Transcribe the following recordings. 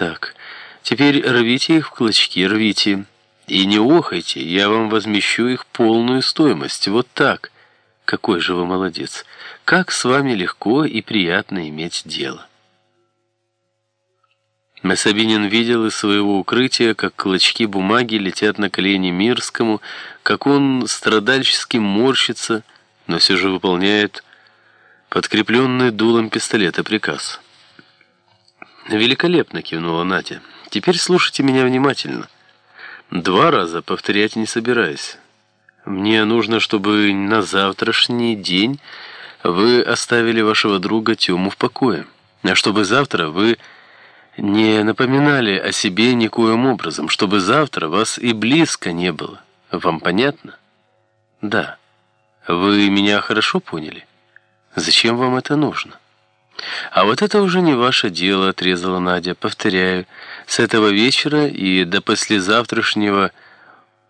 так. Теперь рвите их в клочки, рвите. И не охайте, я вам возмещу их полную стоимость. Вот так. Какой же вы молодец. Как с вами легко и приятно иметь дело. Сабинин видел из своего укрытия, как клочки бумаги летят на колени Мирскому, как он страдальчески морщится, но все же выполняет подкрепленный дулом пистолета приказ. «Великолепно!» — кивнула Надя. «Теперь слушайте меня внимательно. Два раза повторять не собираюсь. Мне нужно, чтобы на завтрашний день вы оставили вашего друга Тему в покое, а чтобы завтра вы не напоминали о себе никоим образом, чтобы завтра вас и близко не было. Вам понятно? Да. Вы меня хорошо поняли? Зачем вам это нужно? А вот это уже не ваше дело, отрезала Надя. Повторяю, с этого вечера и до послезавтрашнего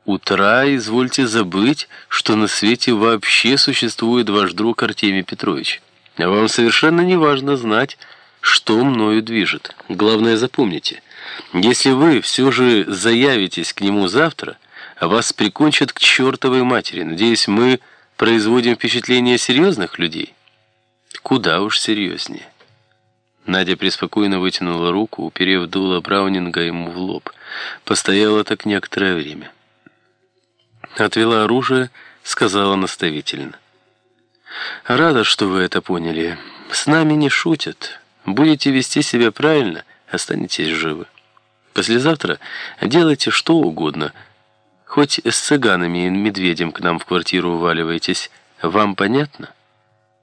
утра извольте забыть, что на свете вообще существует ваш друг Артемий Петрович. Вам совершенно не важно знать, что мною движет. Главное запомните, если вы все же заявитесь к нему завтра, вас прикончат к чертовой матери. Надеюсь, мы производим впечатление серьезных людей? Куда уж серьезнее. Надя преспокойно вытянула руку, уперев дуло Браунинга ему в лоб. Постояла так некоторое время. Отвела оружие, сказала наставительно. «Рада, что вы это поняли. С нами не шутят». Будете вести себя правильно, останетесь живы. Послезавтра делайте что угодно. Хоть с цыганами и медведем к нам в квартиру уваливаетесь. Вам понятно?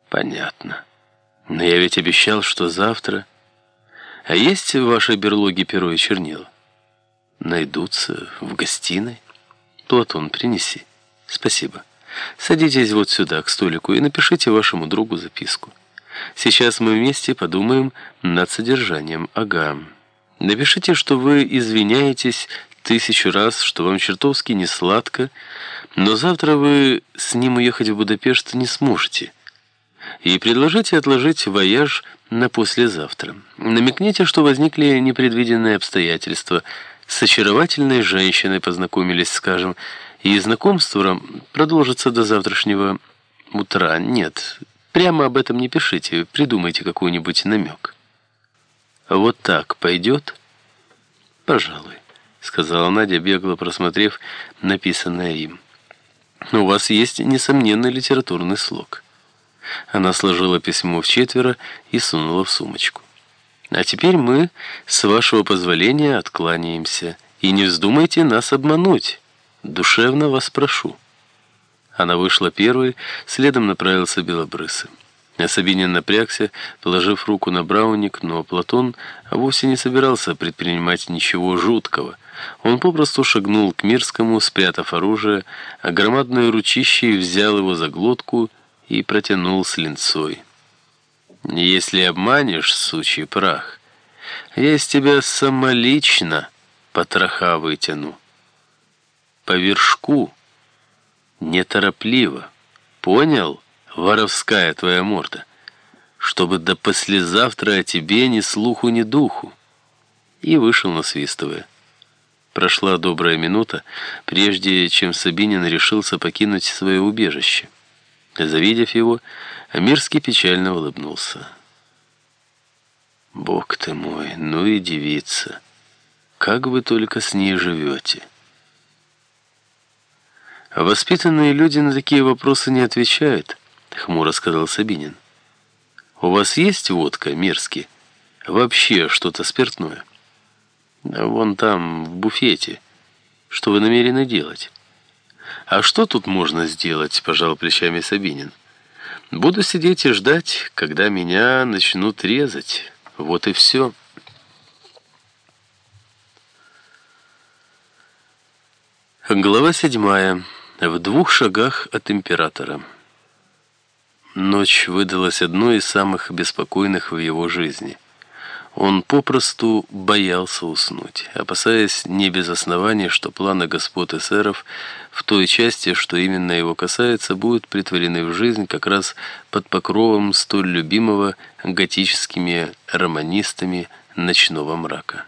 Понятно. Но я ведь обещал, что завтра... А есть в вашей берлоге перо и чернила? Найдутся в гостиной. Платон, принеси. Спасибо. Садитесь вот сюда, к столику, и напишите вашему другу записку. Сейчас мы вместе подумаем над содержанием. Ага. Напишите, что вы извиняетесь тысячу раз, что вам чертовски не сладко, но завтра вы с ним уехать в Будапешт не сможете. И предложите отложить вояж на послезавтра. Намекните, что возникли непредвиденные обстоятельства. С очаровательной женщиной познакомились, скажем, и знакомство продолжится до завтрашнего утра. Нет, Прямо об этом не пишите, придумайте какой-нибудь намек. Вот так пойдет? Пожалуй, сказала Надя, бегло просмотрев написанное им. У вас есть несомненный литературный слог. Она сложила письмо в четверо и сунула в сумочку. А теперь мы, с вашего позволения, откланяемся. И не вздумайте нас обмануть. Душевно вас прошу. Она вышла первой, следом направился Белобрысый. Сабинин напрягся, положив руку на брауник, но Платон вовсе не собирался предпринимать ничего жуткого. Он попросту шагнул к Мирскому, спрятав оружие, а громадной ручищей взял его за глотку и протянул с линцой. «Если обманешь, сучий прах, я из тебя самолично потроха вытяну. По вершку» неторопливо. Понял, воровская твоя морда? Чтобы до послезавтра о тебе ни слуху, ни духу. И вышел насвистывая. Прошла добрая минута, прежде чем Сабинин решился покинуть свое убежище. Завидев его, Амирский печально улыбнулся. «Бог ты мой, ну и девица! Как вы только с ней живете!» «Воспитанные люди на такие вопросы не отвечают», — хмуро сказал Сабинин. «У вас есть водка, Мирский? Вообще что-то спиртное?» «Вон там, в буфете. Что вы намерены делать?» «А что тут можно сделать?» — пожал плечами Сабинин. «Буду сидеть и ждать, когда меня начнут резать. Вот и все». Глава седьмая в двух шагах от императора. Ночь выдалась одной из самых беспокойных в его жизни. Он попросту боялся уснуть, опасаясь не без основания, что планы господ эсеров в той части, что именно его касается, будут притворены в жизнь как раз под покровом столь любимого готическими романистами ночного мрака.